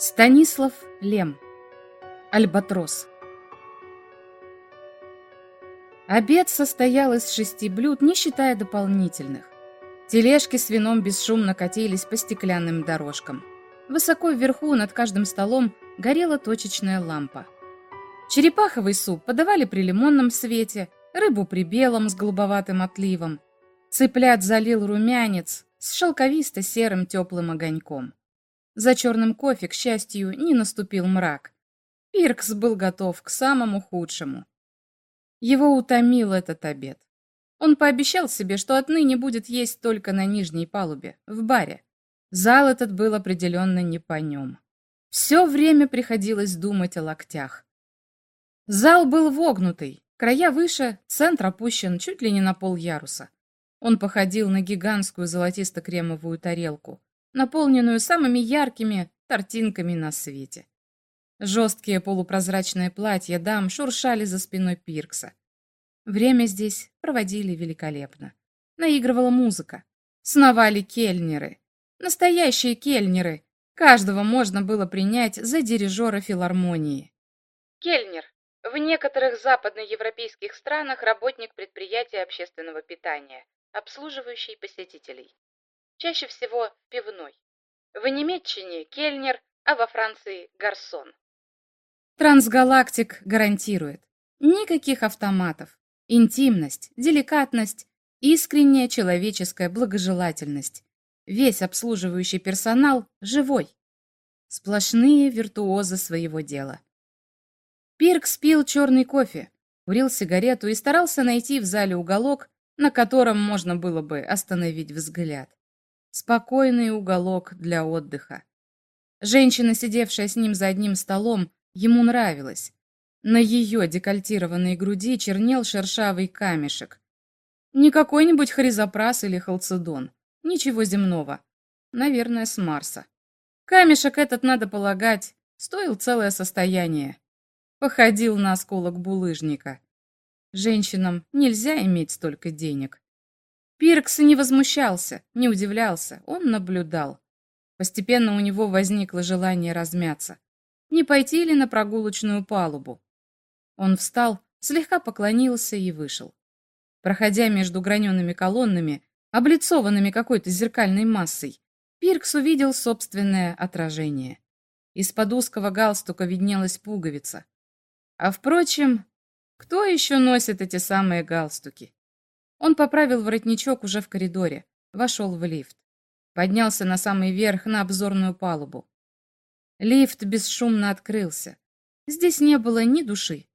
Станислав Лем. Альбатрос. Обед состоял из шести блюд, не считая дополнительных. Тележки с вином бесшумно катились по стеклянным дорожкам. Высоко вверху над каждым столом горела точечная лампа. Черепаховый суп подавали при лимонном свете, рыбу при белом с голубоватым отливом. Цыплят залил румянец с шелковисто-серым теплым огоньком. За черным кофе, к счастью, не наступил мрак. Пиркс был готов к самому худшему. Его утомил этот обед. Он пообещал себе, что отныне будет есть только на нижней палубе, в баре. Зал этот был определенно не по нем. Все время приходилось думать о локтях. Зал был вогнутый, края выше, центр опущен чуть ли не на пол яруса. Он походил на гигантскую золотисто-кремовую тарелку наполненную самыми яркими картинками на свете. Жесткие полупрозрачные платья дам шуршали за спиной Пиркса. Время здесь проводили великолепно. Наигрывала музыка. Сновали кельнеры. Настоящие кельнеры. Каждого можно было принять за дирижера филармонии. Кельнер. В некоторых западноевропейских странах работник предприятия общественного питания, обслуживающий посетителей чаще всего пивной. В Немеччине – кельнер, а во Франции – гарсон. Трансгалактик гарантирует. Никаких автоматов. Интимность, деликатность, искренняя человеческая благожелательность. Весь обслуживающий персонал живой. Сплошные виртуозы своего дела. Пирк спил черный кофе, курил сигарету и старался найти в зале уголок, на котором можно было бы остановить взгляд. Спокойный уголок для отдыха. Женщина, сидевшая с ним за одним столом, ему нравилась. На ее декольтированной груди чернел шершавый камешек. Не какой-нибудь хризопрас или халцедон. Ничего земного. Наверное, с Марса. Камешек этот, надо полагать, стоил целое состояние. Походил на осколок булыжника. Женщинам нельзя иметь столько денег. Пиркс не возмущался, не удивлялся, он наблюдал. Постепенно у него возникло желание размяться. Не пойти ли на прогулочную палубу? Он встал, слегка поклонился и вышел. Проходя между гранеными колоннами, облицованными какой-то зеркальной массой, Пиркс увидел собственное отражение. Из-под узкого галстука виднелась пуговица. А впрочем, кто еще носит эти самые галстуки? Он поправил воротничок уже в коридоре, вошел в лифт. Поднялся на самый верх, на обзорную палубу. Лифт бесшумно открылся. Здесь не было ни души.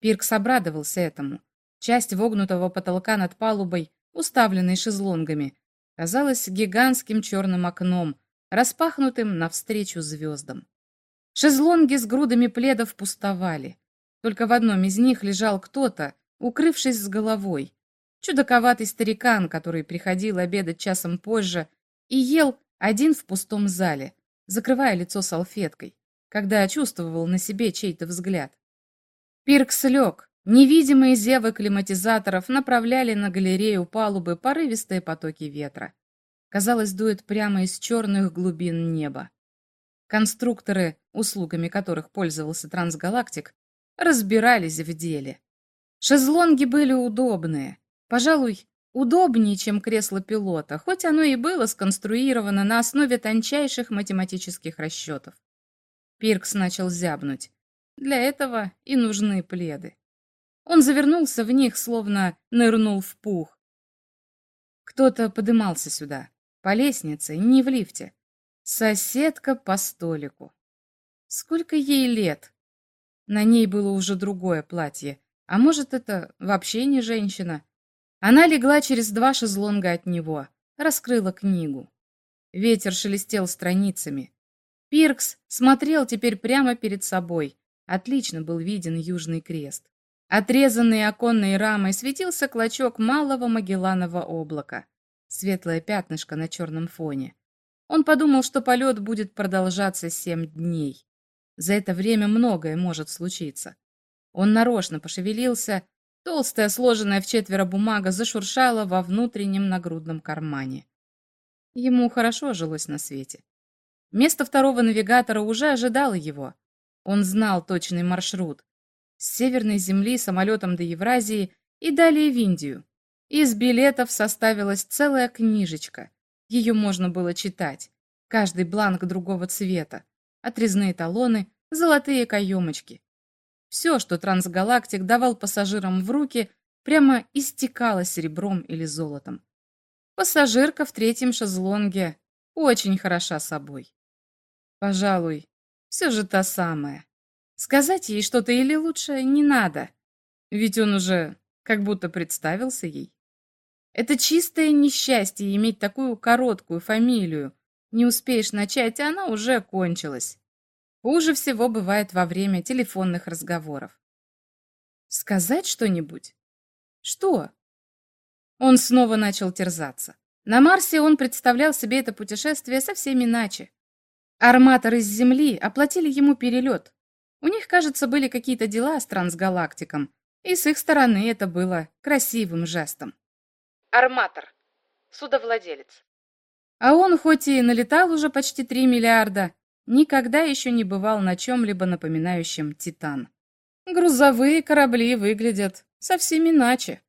Пиркс обрадовался этому. Часть вогнутого потолка над палубой, уставленной шезлонгами, казалась гигантским черным окном, распахнутым навстречу звездам. Шезлонги с грудами пледов пустовали. Только в одном из них лежал кто-то, укрывшись с головой, Чудаковатый старикан, который приходил обедать часом позже и ел один в пустом зале, закрывая лицо салфеткой, когда чувствовал на себе чей-то взгляд. Пиркс лег. Невидимые зевы климатизаторов направляли на галерею палубы порывистые потоки ветра. Казалось, дует прямо из черных глубин неба. Конструкторы, услугами которых пользовался трансгалактик, разбирались в деле. Шезлонги были удобные, Пожалуй, удобнее, чем кресло пилота, хоть оно и было сконструировано на основе тончайших математических расчетов. Пиркс начал зябнуть. Для этого и нужны пледы. Он завернулся в них, словно нырнул в пух. Кто-то подымался сюда, по лестнице, не в лифте. Соседка по столику. Сколько ей лет? На ней было уже другое платье. А может, это вообще не женщина? Она легла через два шезлонга от него, раскрыла книгу. Ветер шелестел страницами. Пиркс смотрел теперь прямо перед собой. Отлично был виден Южный Крест. Отрезанный оконной рамой светился клочок малого Магелланова облака. Светлое пятнышко на черном фоне. Он подумал, что полет будет продолжаться семь дней. За это время многое может случиться. Он нарочно пошевелился, Толстая, сложенная в четверо бумага зашуршала во внутреннем нагрудном кармане. Ему хорошо жилось на свете. Место второго навигатора уже ожидало его. Он знал точный маршрут. С северной земли самолетом до Евразии и далее в Индию. Из билетов составилась целая книжечка. Ее можно было читать. Каждый бланк другого цвета. Отрезные талоны, золотые каемочки. Все, что трансгалактик давал пассажирам в руки, прямо истекало серебром или золотом. Пассажирка в третьем шезлонге очень хороша собой. Пожалуй, все же та самая. Сказать ей что-то или лучше не надо, ведь он уже как будто представился ей. Это чистое несчастье иметь такую короткую фамилию. Не успеешь начать, а она уже кончилась. Хуже всего бывает во время телефонных разговоров. Сказать что-нибудь? Что? Он снова начал терзаться. На Марсе он представлял себе это путешествие совсем иначе. Арматоры с Земли оплатили ему перелет. У них, кажется, были какие-то дела с трансгалактиком, и с их стороны это было красивым жестом. Арматор. Судовладелец. А он, хоть и налетал уже почти 3 миллиарда, никогда еще не бывал на чем-либо напоминающем «Титан». Грузовые корабли выглядят совсем иначе.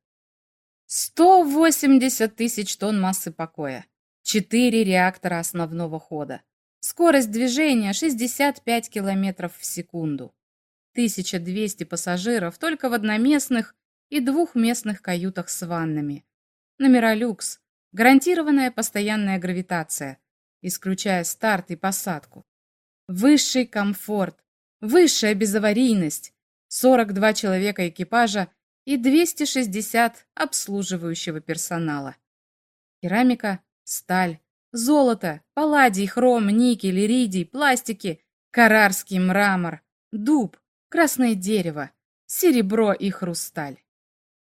180 тысяч тонн массы покоя, 4 реактора основного хода, скорость движения 65 километров в секунду, 1200 пассажиров только в одноместных и двухместных каютах с ваннами, номера люкс, гарантированная постоянная гравитация, исключая старт и посадку, высший комфорт, высшая безаварийность, 42 человека экипажа и 260 обслуживающего персонала. Керамика, сталь, золото, палладий, хром, никель, иридий, пластики, карарский мрамор, дуб, красное дерево, серебро и хрусталь.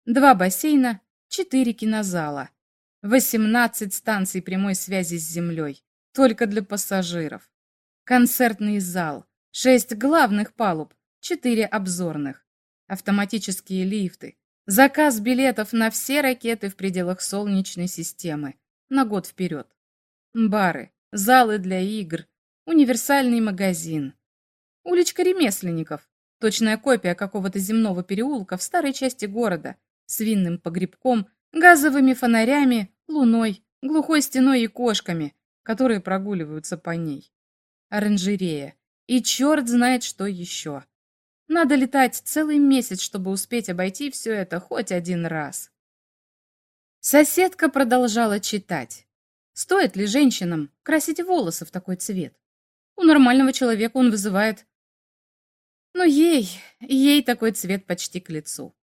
Два бассейна, четыре кинозала, 18 станций прямой связи с Землей, только для пассажиров, концертный зал, шесть главных палуб, четыре обзорных, автоматические лифты, заказ билетов на все ракеты в пределах Солнечной системы на год вперед, бары, залы для игр, универсальный магазин, уличка ремесленников, точная копия какого-то земного переулка в старой части города с винным погребком, газовыми фонарями, луной, глухой стеной и кошками, которые прогуливаются по ней. Оранжерея. И черт знает, что еще. Надо летать целый месяц, чтобы успеть обойти все это хоть один раз. Соседка продолжала читать. Стоит ли женщинам красить волосы в такой цвет? У нормального человека он вызывает... Но ей, ей такой цвет почти к лицу.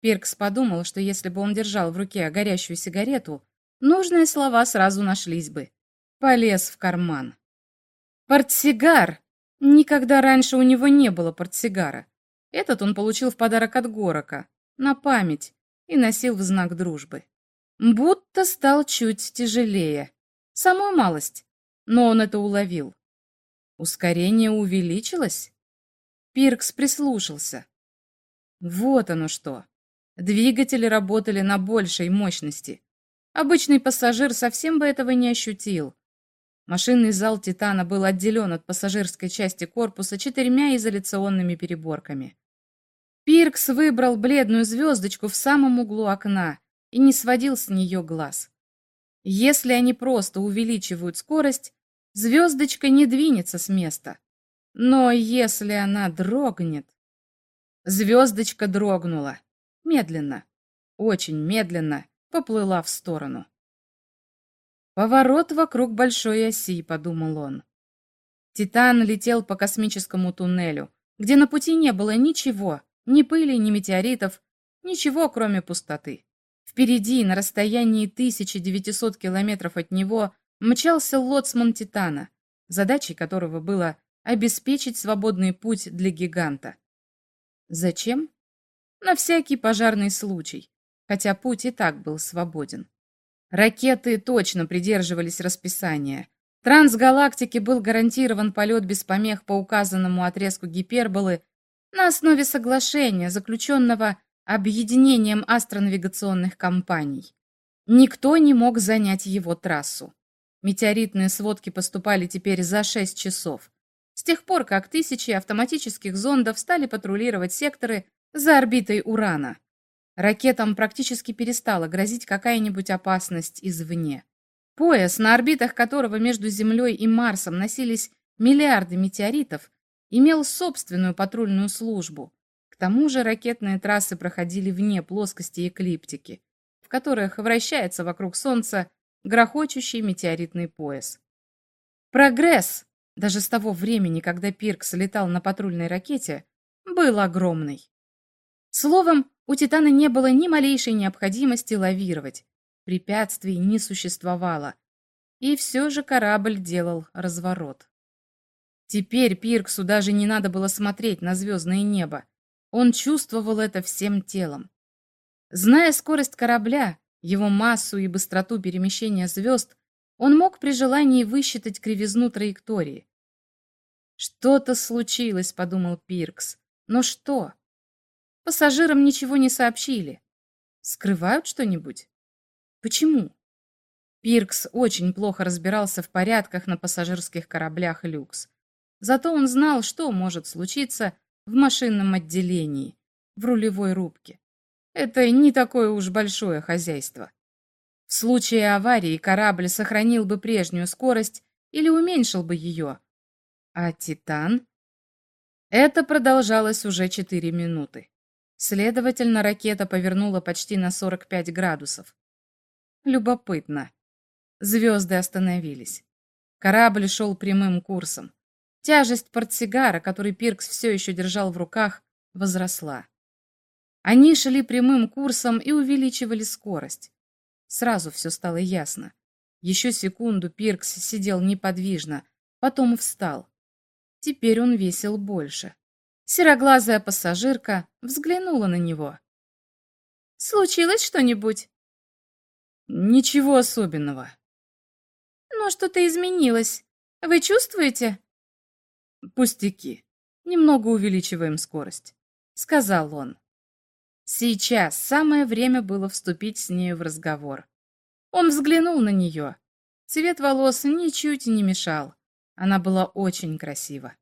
Пиркс подумал, что если бы он держал в руке горящую сигарету, нужные слова сразу нашлись бы. Полез в карман. Портсигар! Никогда раньше у него не было портсигара. Этот он получил в подарок от Горока, на память, и носил в знак дружбы. Будто стал чуть тяжелее. Самую малость. Но он это уловил. Ускорение увеличилось? Пиркс прислушался. Вот оно что. Двигатели работали на большей мощности. Обычный пассажир совсем бы этого не ощутил. Машинный зал «Титана» был отделен от пассажирской части корпуса четырьмя изоляционными переборками. Пиркс выбрал бледную звездочку в самом углу окна и не сводил с нее глаз. Если они просто увеличивают скорость, звездочка не двинется с места. Но если она дрогнет... Звездочка дрогнула. Медленно, очень медленно поплыла в сторону. «Поворот вокруг большой оси», — подумал он. Титан летел по космическому туннелю, где на пути не было ничего, ни пыли, ни метеоритов, ничего, кроме пустоты. Впереди, на расстоянии 1900 километров от него, мчался лоцман Титана, задачей которого было обеспечить свободный путь для гиганта. Зачем? На всякий пожарный случай, хотя путь и так был свободен. Ракеты точно придерживались расписания. Трансгалактике был гарантирован полет без помех по указанному отрезку гиперболы на основе соглашения, заключенного объединением астронавигационных компаний. Никто не мог занять его трассу. Метеоритные сводки поступали теперь за 6 часов. С тех пор, как тысячи автоматических зондов стали патрулировать секторы за орбитой Урана. Ракетам практически перестала грозить какая-нибудь опасность извне. Пояс, на орбитах которого между Землей и Марсом носились миллиарды метеоритов, имел собственную патрульную службу. К тому же ракетные трассы проходили вне плоскости эклиптики, в которых вращается вокруг Солнца грохочущий метеоритный пояс. Прогресс, даже с того времени, когда Пиркс летал на патрульной ракете, был огромный. Словом, у Титана не было ни малейшей необходимости лавировать. Препятствий не существовало. И все же корабль делал разворот. Теперь Пирксу даже не надо было смотреть на звездное небо. Он чувствовал это всем телом. Зная скорость корабля, его массу и быстроту перемещения звезд, он мог при желании высчитать кривизну траектории. «Что-то случилось», — подумал Пиркс. «Но что?» Пассажирам ничего не сообщили. Скрывают что-нибудь? Почему? Пиркс очень плохо разбирался в порядках на пассажирских кораблях «Люкс». Зато он знал, что может случиться в машинном отделении, в рулевой рубке. Это не такое уж большое хозяйство. В случае аварии корабль сохранил бы прежнюю скорость или уменьшил бы ее. А «Титан»? Это продолжалось уже 4 минуты. Следовательно, ракета повернула почти на 45 градусов. Любопытно. Звезды остановились. Корабль шел прямым курсом. Тяжесть портсигара, который Пиркс все еще держал в руках, возросла. Они шли прямым курсом и увеличивали скорость. Сразу все стало ясно. Еще секунду Пиркс сидел неподвижно, потом встал. Теперь он весил больше. Сероглазая пассажирка взглянула на него. «Случилось что-нибудь?» «Ничего особенного». «Но что-то изменилось. Вы чувствуете?» «Пустяки. Немного увеличиваем скорость», — сказал он. Сейчас самое время было вступить с нею в разговор. Он взглянул на нее. Цвет волос ничуть не мешал. Она была очень красива.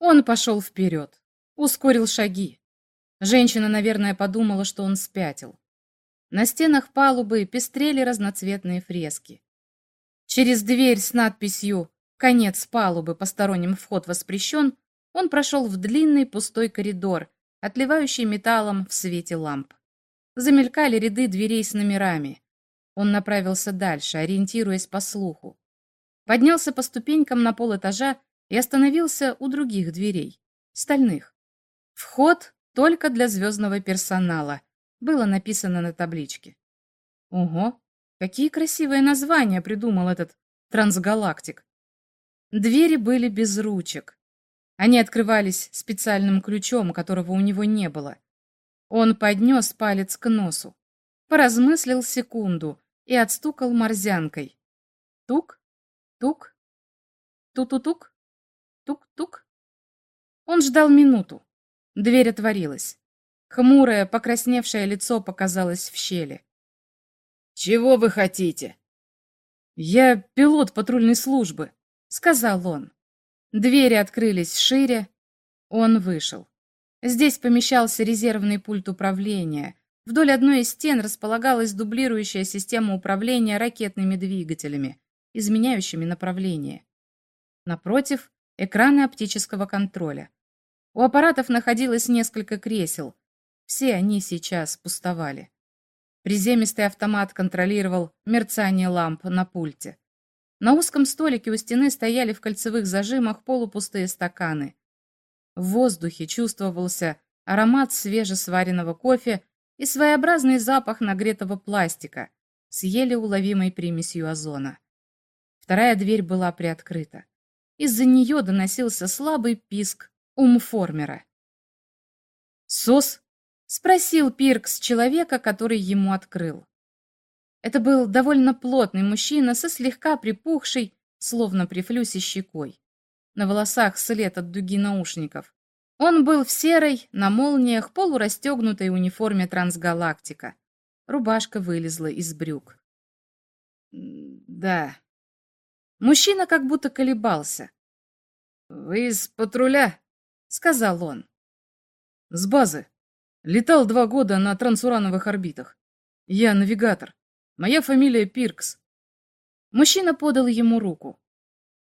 Он пошел вперед, ускорил шаги. Женщина, наверное, подумала, что он спятил. На стенах палубы пестрели разноцветные фрески. Через дверь с надписью Конец палубы, посторонним вход воспрещен, он прошел в длинный пустой коридор, отливающий металлом в свете ламп. Замелькали ряды дверей с номерами. Он направился дальше, ориентируясь по слуху. Поднялся по ступенькам на пол этажа и остановился у других дверей, стальных. Вход только для звездного персонала, было написано на табличке. Ого, какие красивые названия придумал этот трансгалактик. Двери были без ручек. Они открывались специальным ключом, которого у него не было. Он поднес палец к носу, поразмыслил секунду и отстукал морзянкой. Тук, тук, ту-ту-тук, тук-тук. Он ждал минуту. Дверь отворилась. Хмурое, покрасневшее лицо показалось в щели. «Чего вы хотите?» «Я пилот патрульной службы», сказал он. Двери открылись шире. Он вышел. Здесь помещался резервный пульт управления. Вдоль одной из стен располагалась дублирующая система управления ракетными двигателями, изменяющими направление. Напротив — экраны оптического контроля. У аппаратов находилось несколько кресел. Все они сейчас пустовали. Приземистый автомат контролировал мерцание ламп на пульте. На узком столике у стены стояли в кольцевых зажимах полупустые стаканы. В воздухе чувствовался аромат свежесваренного кофе и своеобразный запах нагретого пластика с еле уловимой примесью озона. Вторая дверь была приоткрыта. Из-за нее доносился слабый писк умформера. «Сос?» — спросил Пиркс человека, который ему открыл. Это был довольно плотный мужчина со слегка припухшей, словно при флюсе щекой. На волосах след от дуги наушников. Он был в серой, на молниях, полурастегнутой униформе трансгалактика. Рубашка вылезла из брюк. «Да», Мужчина как будто колебался. «Вы из патруля?» — сказал он. «С базы. Летал два года на трансурановых орбитах. Я навигатор. Моя фамилия Пиркс». Мужчина подал ему руку.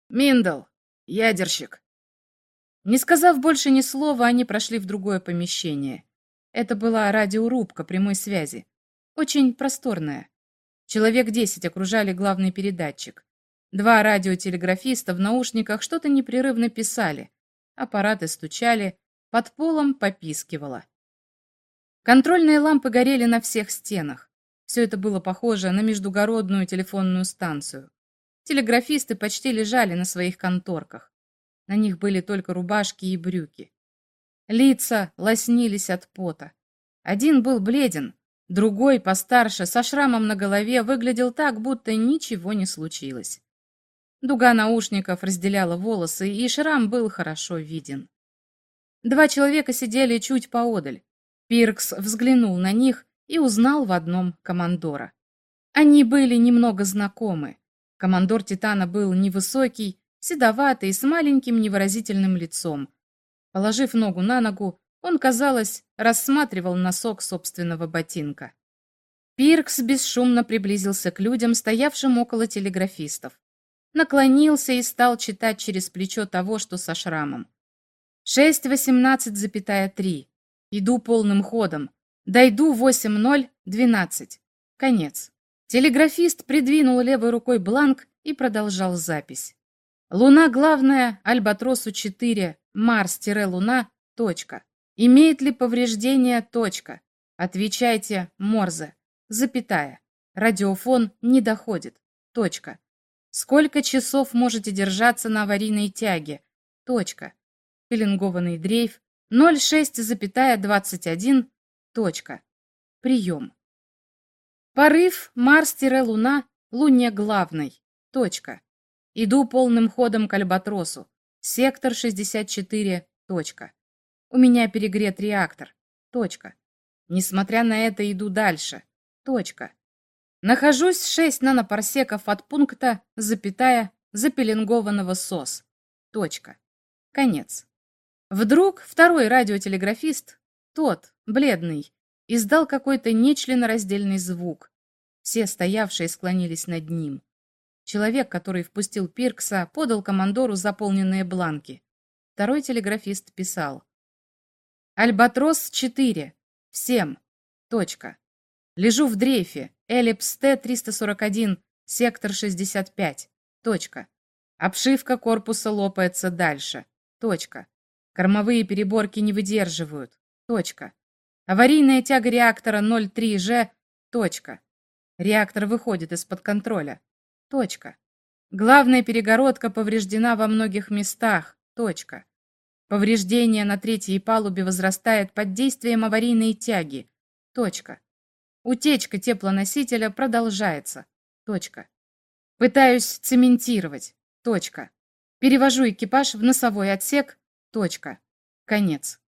«Миндал. Ядерщик». Не сказав больше ни слова, они прошли в другое помещение. Это была радиорубка прямой связи. Очень просторная. Человек десять окружали главный передатчик. Два радиотелеграфиста в наушниках что-то непрерывно писали. Аппараты стучали, под полом попискивало. Контрольные лампы горели на всех стенах. Все это было похоже на междугородную телефонную станцию. Телеграфисты почти лежали на своих конторках. На них были только рубашки и брюки. Лица лоснились от пота. Один был бледен, другой, постарше, со шрамом на голове, выглядел так, будто ничего не случилось. Дуга наушников разделяла волосы, и шрам был хорошо виден. Два человека сидели чуть поодаль. Пиркс взглянул на них и узнал в одном командора. Они были немного знакомы. Командор Титана был невысокий, седоватый, с маленьким невыразительным лицом. Положив ногу на ногу, он, казалось, рассматривал носок собственного ботинка. Пиркс бесшумно приблизился к людям, стоявшим около телеграфистов наклонился и стал читать через плечо того, что со шрамом. Шесть восемнадцать запятая три. Иду полным ходом. Дойду восемь ноль двенадцать. Конец. Телеграфист придвинул левой рукой бланк и продолжал запись. Луна главная, Альбатросу 4, Марс-Луна, точка. Имеет ли повреждения, точка. Отвечайте, Морзе, запятая. Радиофон не доходит, точка. Сколько часов можете держаться на аварийной тяге? Точка. Пеленгованный дрейф 0,6,21. Точка. Прием. Порыв Марс-Луна, Луне главной. Точка. Иду полным ходом к Альбатросу. Сектор 64. Точка. У меня перегрет реактор. Точка. Несмотря на это, иду дальше. Точка. Нахожусь 6 нанопарсеков от пункта, запятая, запеленгованного СОС. Точка. Конец. Вдруг второй радиотелеграфист, тот, бледный, издал какой-то нечленораздельный звук. Все стоявшие склонились над ним. Человек, который впустил Пиркса, подал командору заполненные бланки. Второй телеграфист писал. «Альбатрос 4. Всем. Точка. Лежу в дрейфе. Эллипс Т-341, сектор 65. Точка. Обшивка корпуса лопается дальше. Точка. Кормовые переборки не выдерживают. Точка. Аварийная тяга реактора 03Ж. Точка. Реактор выходит из-под контроля. Точка. Главная перегородка повреждена во многих местах. Точка. Повреждение на третьей палубе возрастает под действием аварийной тяги. Точка. Утечка теплоносителя продолжается. Точка. Пытаюсь цементировать. Точка. Перевожу экипаж в носовой отсек. Точка. Конец.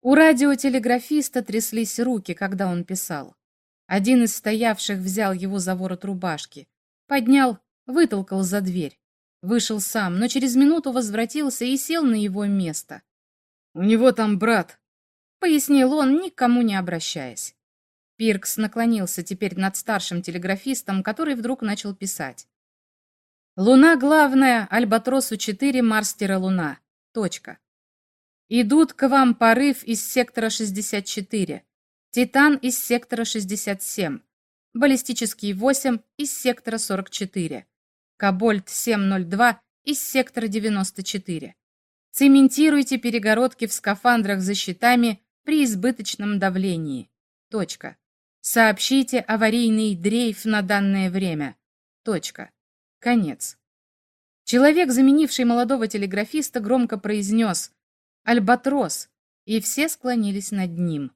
У радиотелеграфиста тряслись руки, когда он писал. Один из стоявших взял его за ворот рубашки. Поднял, вытолкал за дверь. Вышел сам, но через минуту возвратился и сел на его место. «У него там брат», — пояснил он, никому не обращаясь. Пиркс наклонился теперь над старшим телеграфистом, который вдруг начал писать. «Луна главная, Альбатросу-4, Марстера-Луна. Точка. Идут к вам порыв из сектора 64, Титан из сектора 67, Баллистический 8 из сектора 44, Кобольт 702 из сектора 94. Цементируйте перегородки в скафандрах за щитами при избыточном давлении. Точка. Сообщите аварийный дрейф на данное время. Точка. Конец. Человек, заменивший молодого телеграфиста, громко произнес «Альбатрос», и все склонились над ним.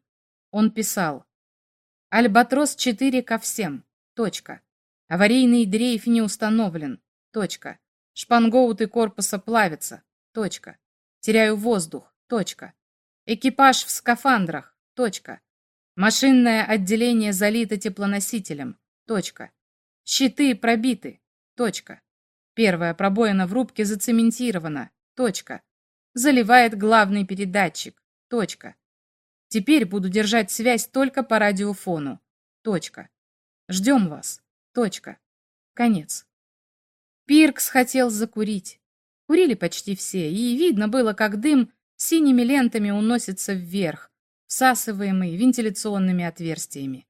Он писал «Альбатрос 4 ко всем. Точка. Аварийный дрейф не установлен. Точка. Шпангоуты корпуса плавятся. Точка. Теряю воздух. Точка. Экипаж в скафандрах. Точка. Машинное отделение залито теплоносителем. Точка. Щиты пробиты. Точка. Первая пробоина в рубке зацементирована. Точка. Заливает главный передатчик. Точка. Теперь буду держать связь только по радиофону. Точка. Ждем вас. Точка. Конец. Пиркс хотел закурить. Курили почти все, и видно было, как дым синими лентами уносится вверх, всасываемый вентиляционными отверстиями.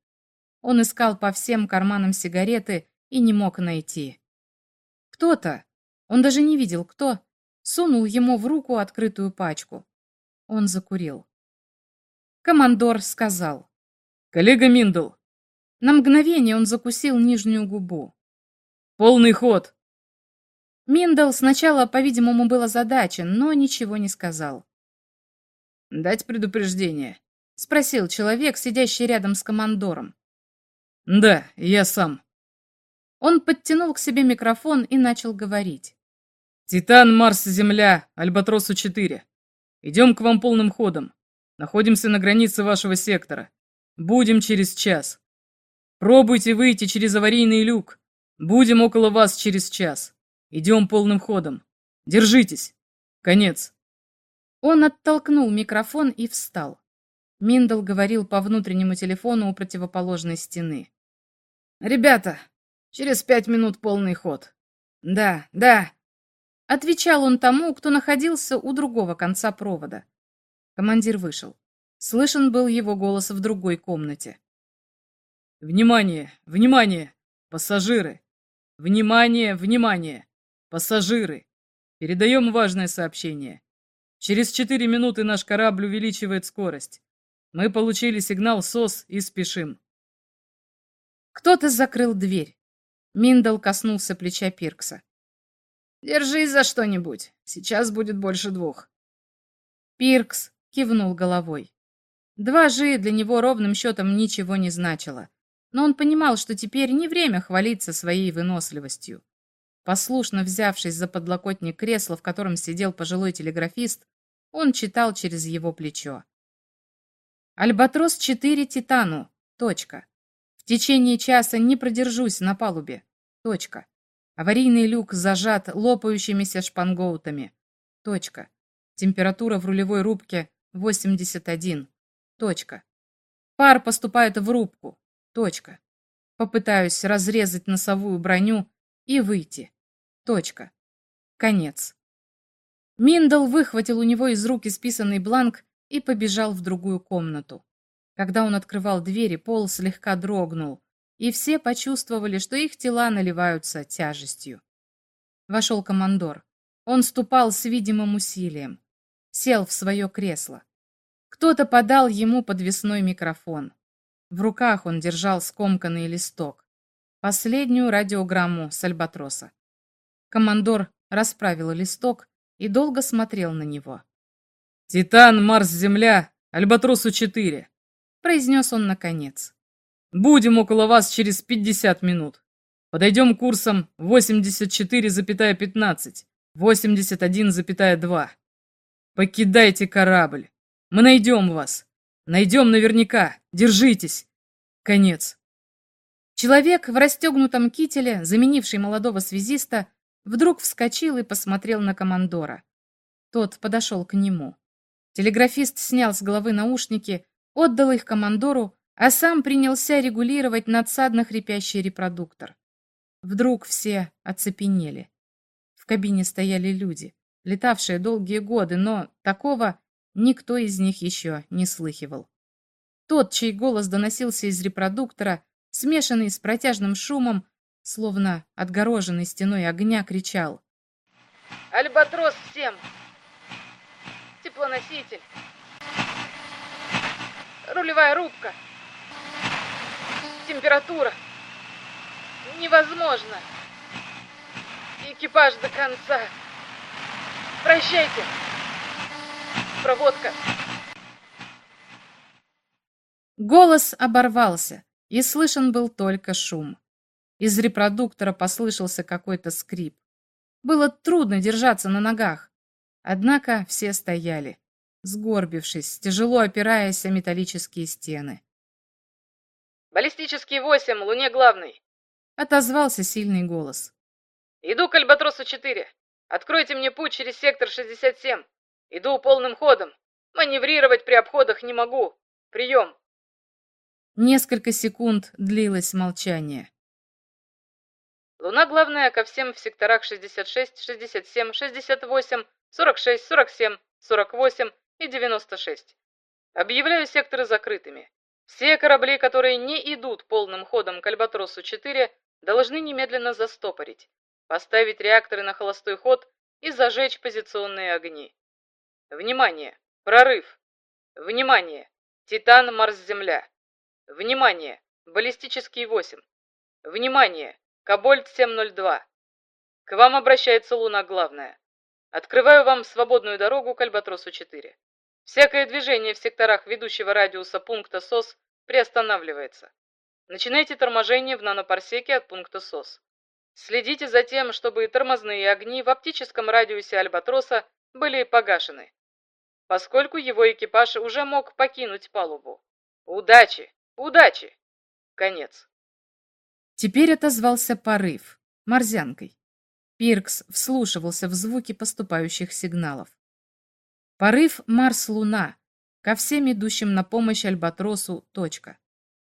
Он искал по всем карманам сигареты и не мог найти. Кто-то, он даже не видел кто, сунул ему в руку открытую пачку. Он закурил. Командор сказал. «Коллега Миндл». На мгновение он закусил нижнюю губу. «Полный ход!» Миндл сначала, по-видимому, был озадачен, но ничего не сказал. «Дать предупреждение?» — спросил человек, сидящий рядом с командором. «Да, я сам». Он подтянул к себе микрофон и начал говорить. «Титан, Марс, Земля, Альбатросу-4. Идем к вам полным ходом. Находимся на границе вашего сектора. Будем через час. Пробуйте выйти через аварийный люк. Будем около вас через час. Идем полным ходом. Держитесь. Конец. Он оттолкнул микрофон и встал. Миндл говорил по внутреннему телефону у противоположной стены. «Ребята, через пять минут полный ход. Да, да!» Отвечал он тому, кто находился у другого конца провода. Командир вышел. Слышен был его голос в другой комнате. «Внимание! Внимание! Пассажиры! Внимание! Внимание! Пассажиры! Передаем важное сообщение. Через четыре минуты наш корабль увеличивает скорость. Мы получили сигнал СОС и спешим». Кто-то закрыл дверь. Миндал коснулся плеча Пиркса. «Держись за что-нибудь. Сейчас будет больше двух». Пиркс кивнул головой. Два жи для него ровным счетом ничего не значило, но он понимал, что теперь не время хвалиться своей выносливостью. Послушно взявшись за подлокотник кресла, в котором сидел пожилой телеграфист, он читал через его плечо. «Альбатрос-4 Титану. Точка. В течение часа не продержусь на палубе. Точка. Аварийный люк зажат лопающимися шпангоутами. Точка. Температура в рулевой рубке 81. Точка. Пар поступает в рубку. Точка. Попытаюсь разрезать носовую броню и выйти. Точка. Конец. Миндл выхватил у него из рук исписанный бланк и побежал в другую комнату. Когда он открывал двери, пол слегка дрогнул, и все почувствовали, что их тела наливаются тяжестью. Вошел командор. Он ступал с видимым усилием. Сел в свое кресло. Кто-то подал ему подвесной микрофон. В руках он держал скомканный листок. Последнюю радиограмму с Альбатроса. Командор расправил листок и долго смотрел на него. «Титан, Марс, Земля, Альбатросу-4», — произнес он наконец. «Будем около вас через 50 минут. Подойдем курсом 84,15, 81,2. Покидайте корабль. Мы найдем вас. Найдем наверняка. Держитесь. Конец. Человек в расстегнутом кителе, заменивший молодого связиста, вдруг вскочил и посмотрел на командора. Тот подошел к нему. Телеграфист снял с головы наушники, отдал их командору, а сам принялся регулировать надсадно хрипящий репродуктор. Вдруг все оцепенели. В кабине стояли люди, летавшие долгие годы, но такого Никто из них еще не слыхивал. Тот, чей голос доносился из репродуктора, смешанный с протяжным шумом, словно отгороженный стеной огня, кричал. «Альбатрос всем! Теплоноситель! Рулевая рубка! Температура! Невозможно! Экипаж до конца! Прощайте!» проводка. Голос оборвался, и слышен был только шум. Из репродуктора послышался какой-то скрип. Было трудно держаться на ногах. Однако все стояли, сгорбившись, тяжело опираясь о металлические стены. «Баллистический восемь, Луне главный!» — отозвался сильный голос. Иду к Альбатросу-4. Откройте мне путь через сектор 67. Иду полным ходом. Маневрировать при обходах не могу. Прием. Несколько секунд длилось молчание. Луна главная ко всем в секторах 66, 67, 68, 46, 47, 48 и 96. Объявляю секторы закрытыми. Все корабли, которые не идут полным ходом к Альбатросу-4, должны немедленно застопорить, поставить реакторы на холостой ход и зажечь позиционные огни. Внимание! Прорыв! Внимание! Титан, Марс-Земля! Внимание! Баллистический 8! Внимание! Кобольд-702! К вам обращается Луна Главная. Открываю вам свободную дорогу к Альбатросу-4. Всякое движение в секторах ведущего радиуса пункта СОС приостанавливается. Начинайте торможение в нанопарсеке от пункта СОС. Следите за тем, чтобы тормозные огни в оптическом радиусе Альбатроса были погашены, поскольку его экипаж уже мог покинуть палубу. Удачи! Удачи! Конец. Теперь отозвался порыв, морзянкой. Пиркс вслушивался в звуки поступающих сигналов. Порыв Марс-Луна. Ко всем идущим на помощь Альбатросу. Точка.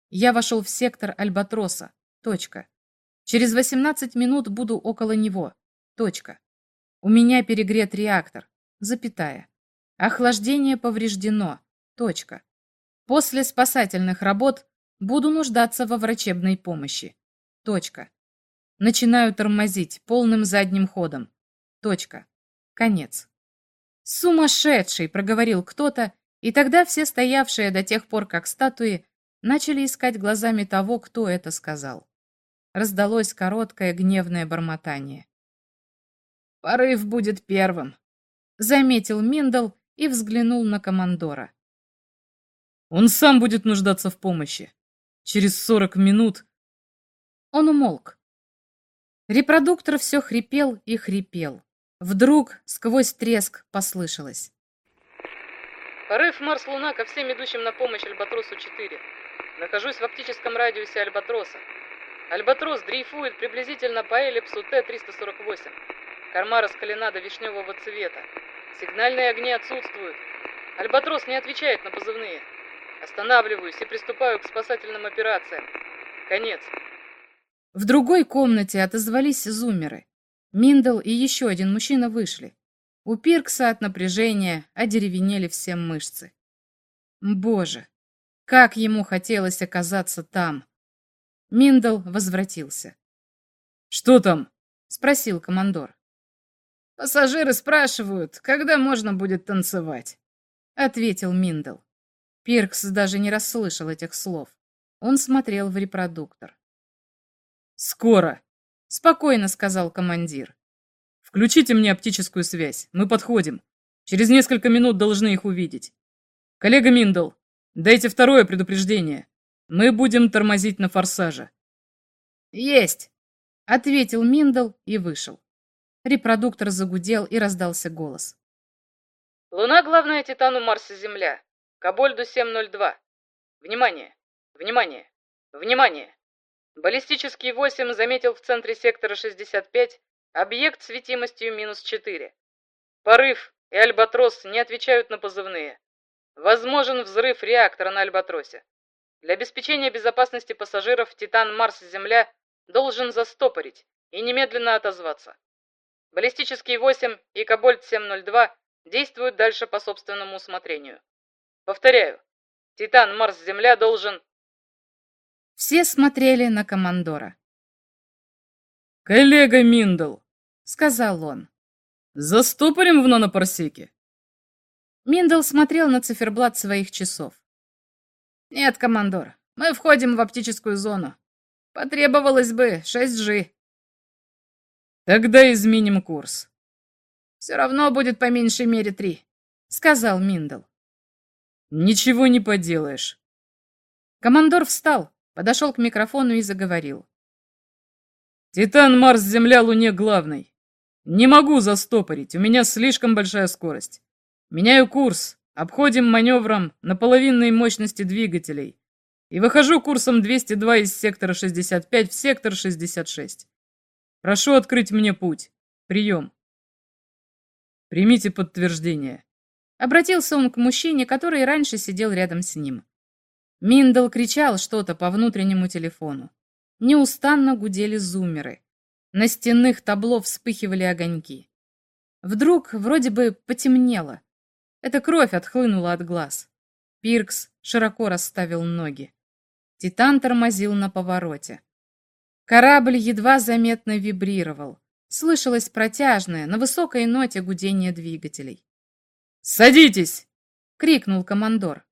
Я вошел в сектор Альбатроса. Точка. Через 18 минут буду около него. Точка. У меня перегрет реактор. Запятая. Охлаждение повреждено. Точка. После спасательных работ буду нуждаться во врачебной помощи. Точка. Начинаю тормозить полным задним ходом. Точка. Конец. «Сумасшедший!» — проговорил кто-то, и тогда все стоявшие до тех пор, как статуи, начали искать глазами того, кто это сказал. Раздалось короткое гневное бормотание. «Порыв будет первым», — заметил Миндл и взглянул на командора. «Он сам будет нуждаться в помощи. Через сорок минут...» Он умолк. Репродуктор все хрипел и хрипел. Вдруг сквозь треск послышалось. Порыв Марс-Луна ко всем идущим на помощь Альбатросу-4. Нахожусь в оптическом радиусе Альбатроса. Альбатрос дрейфует приблизительно по эллипсу Т-348. Корма раскалена до вишневого цвета. Сигнальные огни отсутствуют. Альбатрос не отвечает на позывные. Останавливаюсь и приступаю к спасательным операциям. Конец. В другой комнате отозвались зумеры. Миндл и еще один мужчина вышли. У Пиркса от напряжения одеревенели все мышцы. Боже, как ему хотелось оказаться там. Миндл возвратился. «Что там?» — спросил командор. «Пассажиры спрашивают, когда можно будет танцевать», — ответил Миндл. Пиркс даже не расслышал этих слов. Он смотрел в репродуктор. «Скоро», — спокойно сказал командир. «Включите мне оптическую связь. Мы подходим. Через несколько минут должны их увидеть. Коллега Миндл, дайте второе предупреждение. Мы будем тормозить на форсаже». «Есть!» — ответил Миндл и вышел. Репродуктор загудел и раздался голос. Луна главная Титану Марса Земля. Кабольду 702. Внимание! Внимание! Внимание! Баллистический 8 заметил в центре сектора 65 объект светимостью минус 4. Порыв и Альбатрос не отвечают на позывные. Возможен взрыв реактора на Альбатросе. Для обеспечения безопасности пассажиров Титан Марс-Земля должен застопорить и немедленно отозваться. Баллистический 8 и Кобольд 702 действуют дальше по собственному усмотрению. Повторяю, Титан Марс-Земля должен все смотрели на командора. «Коллега Миндл», — сказал он. «Застопорим в нанопарсеке?» Миндл смотрел на циферблат своих часов. «Нет, командор, мы входим в оптическую зону. Потребовалось бы 6G». «Тогда изменим курс». «Все равно будет по меньшей мере три», — сказал Миндл. «Ничего не поделаешь». Командор встал, подошел к микрофону и заговорил. «Титан, Марс, Земля, Луне главный. Не могу застопорить, у меня слишком большая скорость. Меняю курс, обходим маневром на половинной мощности двигателей и выхожу курсом 202 из сектора 65 в сектор 66. Прошу открыть мне путь. Прием. Примите подтверждение. Обратился он к мужчине, который раньше сидел рядом с ним. Миндл кричал что-то по внутреннему телефону. Неустанно гудели зумеры. На стенных табло вспыхивали огоньки. Вдруг вроде бы потемнело. Эта кровь отхлынула от глаз. Пиркс широко расставил ноги. Титан тормозил на повороте. Корабль едва заметно вибрировал. Слышалось протяжное, на высокой ноте гудение двигателей. «Садитесь!» — крикнул командор.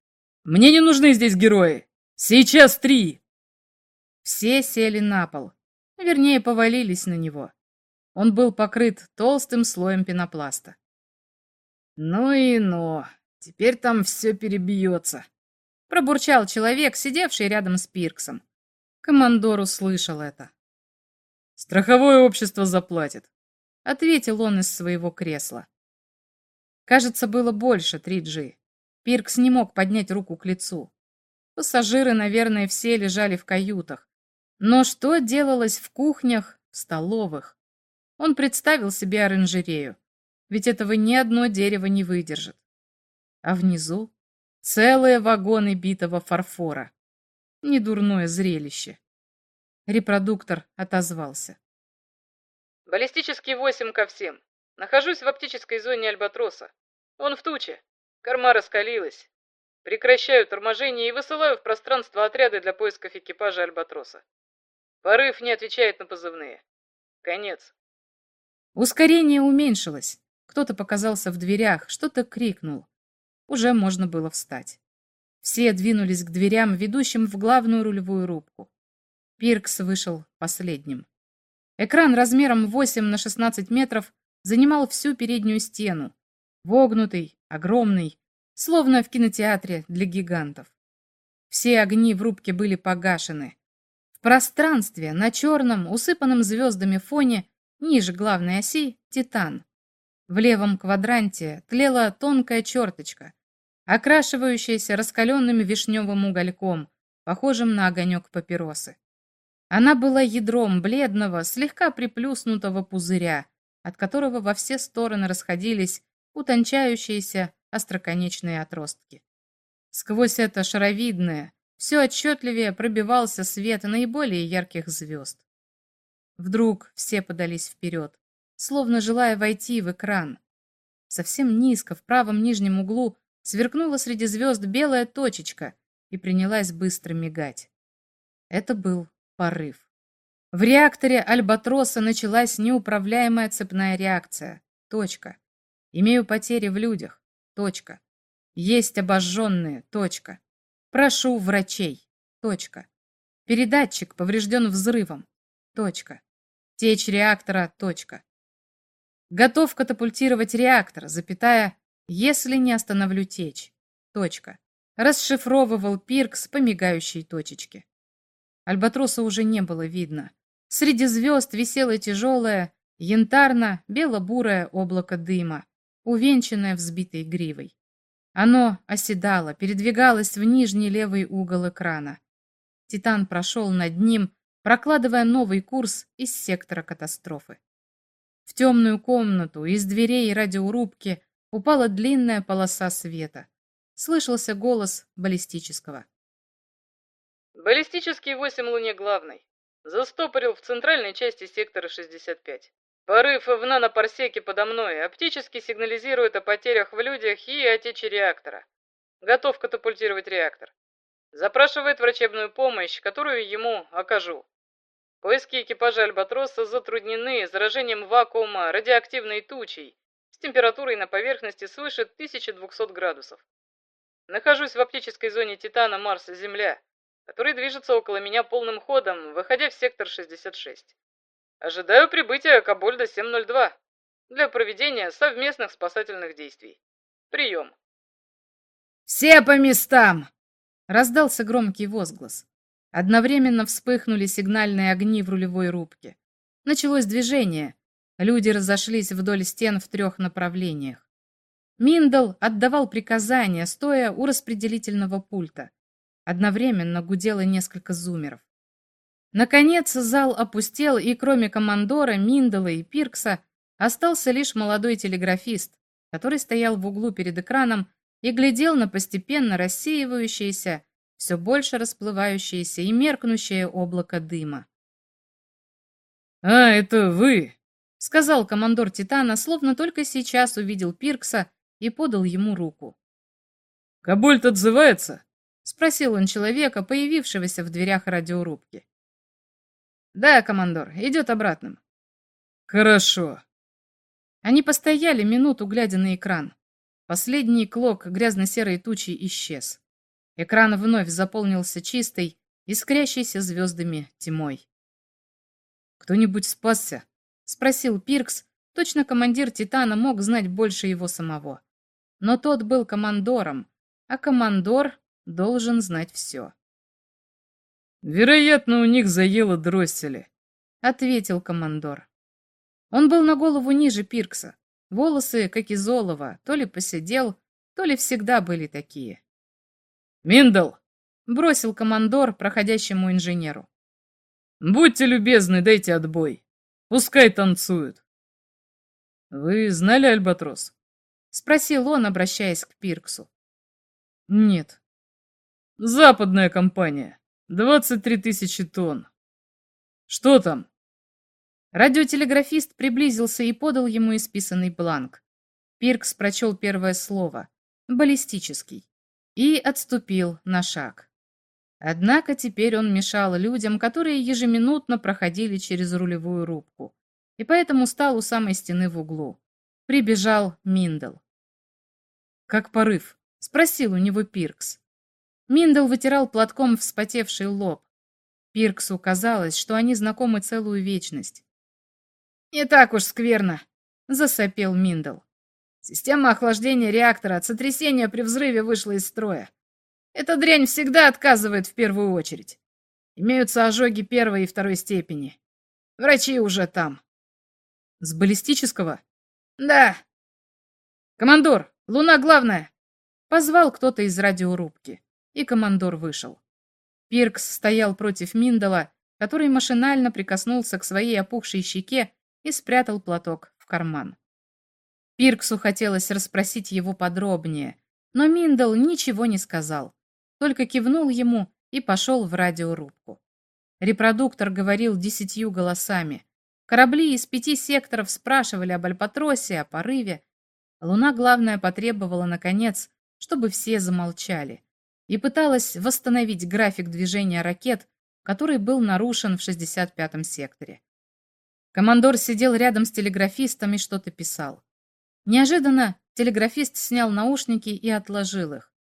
«Мне не нужны здесь герои! Сейчас три!» Все сели на пол. Вернее, повалились на него. Он был покрыт толстым слоем пенопласта. «Ну и ну, теперь там все перебьется», — пробурчал человек, сидевший рядом с Пирксом. Командор услышал это. «Страховое общество заплатит», — ответил он из своего кресла. Кажется, было больше 3G. Пиркс не мог поднять руку к лицу. Пассажиры, наверное, все лежали в каютах. Но что делалось в кухнях, в столовых? Он представил себе оранжерею, ведь этого ни одно дерево не выдержит. А внизу целые вагоны битого фарфора. Недурное зрелище. Репродуктор отозвался. Баллистический 8 ко всем. Нахожусь в оптической зоне Альбатроса. Он в туче. Корма раскалилась. Прекращаю торможение и высылаю в пространство отряды для поисков экипажа Альбатроса. Порыв не отвечает на позывные. Конец. Ускорение уменьшилось. Кто-то показался в дверях, что-то крикнул. Уже можно было встать. Все двинулись к дверям, ведущим в главную рулевую рубку. Пиркс вышел последним. Экран размером 8 на 16 метров занимал всю переднюю стену. Вогнутый, огромный, словно в кинотеатре для гигантов. Все огни в рубке были погашены. В пространстве, на черном, усыпанном звездами фоне, ниже главной оси, Титан. В левом квадранте тлела тонкая черточка, окрашивающаяся раскаленным вишневым угольком, похожим на огонек папиросы. Она была ядром бледного, слегка приплюснутого пузыря, от которого во все стороны расходились утончающиеся остроконечные отростки. Сквозь это шаровидное все отчетливее пробивался свет наиболее ярких звезд. Вдруг все подались вперед, словно желая войти в экран. Совсем низко, в правом нижнем углу, сверкнула среди звезд белая точечка и принялась быстро мигать. Это был порыв. В реакторе Альбатроса началась неуправляемая цепная реакция. Точка. Имею потери в людях. Точка. Есть обожженные. Точка. Прошу врачей. Точка. Передатчик поврежден взрывом. Точка. Течь реактора. Точка. Готов катапультировать реактор, запятая, если не остановлю течь. Точка. Расшифровывал Пиркс по мигающей точечке. Альбатроса уже не было видно. Среди звезд висело тяжелое, янтарно-бело-бурое облако дыма, увенчанное взбитой гривой. Оно оседало, передвигалось в нижний левый угол экрана. Титан прошел над ним, прокладывая новый курс из сектора катастрофы. В темную комнату из дверей радиорубки упала длинная полоса света. Слышался голос баллистического. Баллистический 8 Луне главный. Застопорил в центральной части сектора 65. Порыв в нанопарсеке подо мной оптически сигнализирует о потерях в людях и о тече реактора. Готов катапультировать реактор. Запрашивает врачебную помощь, которую ему окажу. Поиски экипажа Альбатроса затруднены заражением вакуума радиоактивной тучей с температурой на поверхности свыше 1200 градусов. Нахожусь в оптической зоне Титана Марс-Земля который движется около меня полным ходом, выходя в сектор 66. Ожидаю прибытия Кабольда 702 для проведения совместных спасательных действий. Прием. «Все по местам!» — раздался громкий возглас. Одновременно вспыхнули сигнальные огни в рулевой рубке. Началось движение. Люди разошлись вдоль стен в трех направлениях. Миндл отдавал приказания, стоя у распределительного пульта. Одновременно гудело несколько зумеров. Наконец зал опустел, и кроме командора, Миндала и Пиркса остался лишь молодой телеграфист, который стоял в углу перед экраном и глядел на постепенно рассеивающееся, все больше расплывающееся и меркнущее облако дыма. «А, это вы!» — сказал командор Титана, словно только сейчас увидел Пиркса и подал ему руку. «Кобольт отзывается?» — спросил он человека, появившегося в дверях радиорубки. «Да, командор, идет обратным». «Хорошо». Они постояли минуту, глядя на экран. Последний клок грязно-серой тучи исчез. Экран вновь заполнился чистой, искрящейся звездами тьмой. «Кто-нибудь спасся?» — спросил Пиркс. Точно командир Титана мог знать больше его самого. Но тот был командором, а командор должен знать все. «Вероятно, у них заело дроссели», — ответил командор. Он был на голову ниже Пиркса. Волосы, как из олова, то ли посидел, то ли всегда были такие. «Миндал!» — бросил командор проходящему инженеру. «Будьте любезны, дайте отбой. Пускай танцуют». «Вы знали Альбатрос?» — спросил он, обращаясь к Пирксу. «Нет». «Западная компания. 23 тысячи тонн. Что там?» Радиотелеграфист приблизился и подал ему исписанный бланк. Пиркс прочел первое слово «баллистический» и отступил на шаг. Однако теперь он мешал людям, которые ежеминутно проходили через рулевую рубку, и поэтому стал у самой стены в углу. Прибежал Миндл. «Как порыв?» — спросил у него Пиркс. Миндл вытирал платком вспотевший лоб. Пирксу казалось, что они знакомы целую вечность. «Не так уж скверно», — засопел Миндл. «Система охлаждения реактора от сотрясения при взрыве вышла из строя. Эта дрянь всегда отказывает в первую очередь. Имеются ожоги первой и второй степени. Врачи уже там». «С баллистического?» «Да». «Командор, луна главная!» Позвал кто-то из радиорубки и командор вышел. Пиркс стоял против Миндала, который машинально прикоснулся к своей опухшей щеке и спрятал платок в карман. Пирксу хотелось расспросить его подробнее, но Миндал ничего не сказал, только кивнул ему и пошел в радиорубку. Репродуктор говорил десятью голосами. Корабли из пяти секторов спрашивали об Альпатросе, о порыве. Луна, главное, потребовала, наконец, чтобы все замолчали и пыталась восстановить график движения ракет, который был нарушен в 65-м секторе. Командор сидел рядом с телеграфистом и что-то писал. Неожиданно телеграфист снял наушники и отложил их,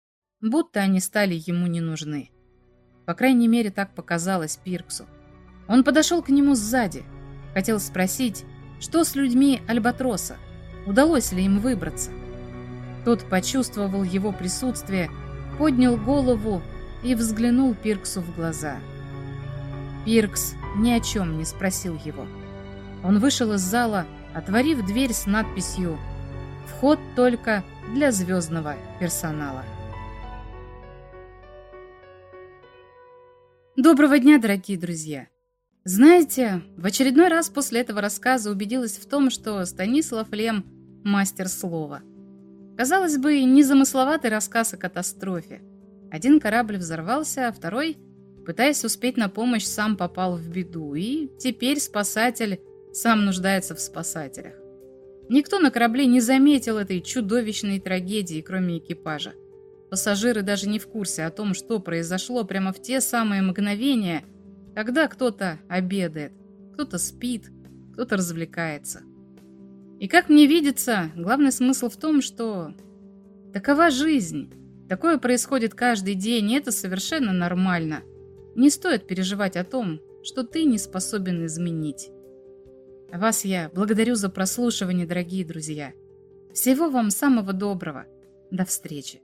будто они стали ему не нужны. По крайней мере, так показалось Пирксу. Он подошел к нему сзади, хотел спросить, что с людьми Альбатроса, удалось ли им выбраться. Тот почувствовал его присутствие поднял голову и взглянул Пирксу в глаза. Пиркс ни о чем не спросил его. Он вышел из зала, отворив дверь с надписью «Вход только для звездного персонала». Доброго дня, дорогие друзья! Знаете, в очередной раз после этого рассказа убедилась в том, что Станислав Лем – мастер слова – Казалось бы, незамысловатый рассказ о катастрофе. Один корабль взорвался, а второй, пытаясь успеть на помощь, сам попал в беду, и теперь спасатель сам нуждается в спасателях. Никто на корабле не заметил этой чудовищной трагедии, кроме экипажа. Пассажиры даже не в курсе о том, что произошло прямо в те самые мгновения, когда кто-то обедает, кто-то спит, кто-то развлекается. И как мне видится, главный смысл в том, что такова жизнь. Такое происходит каждый день, и это совершенно нормально. Не стоит переживать о том, что ты не способен изменить. А вас я благодарю за прослушивание, дорогие друзья. Всего вам самого доброго. До встречи.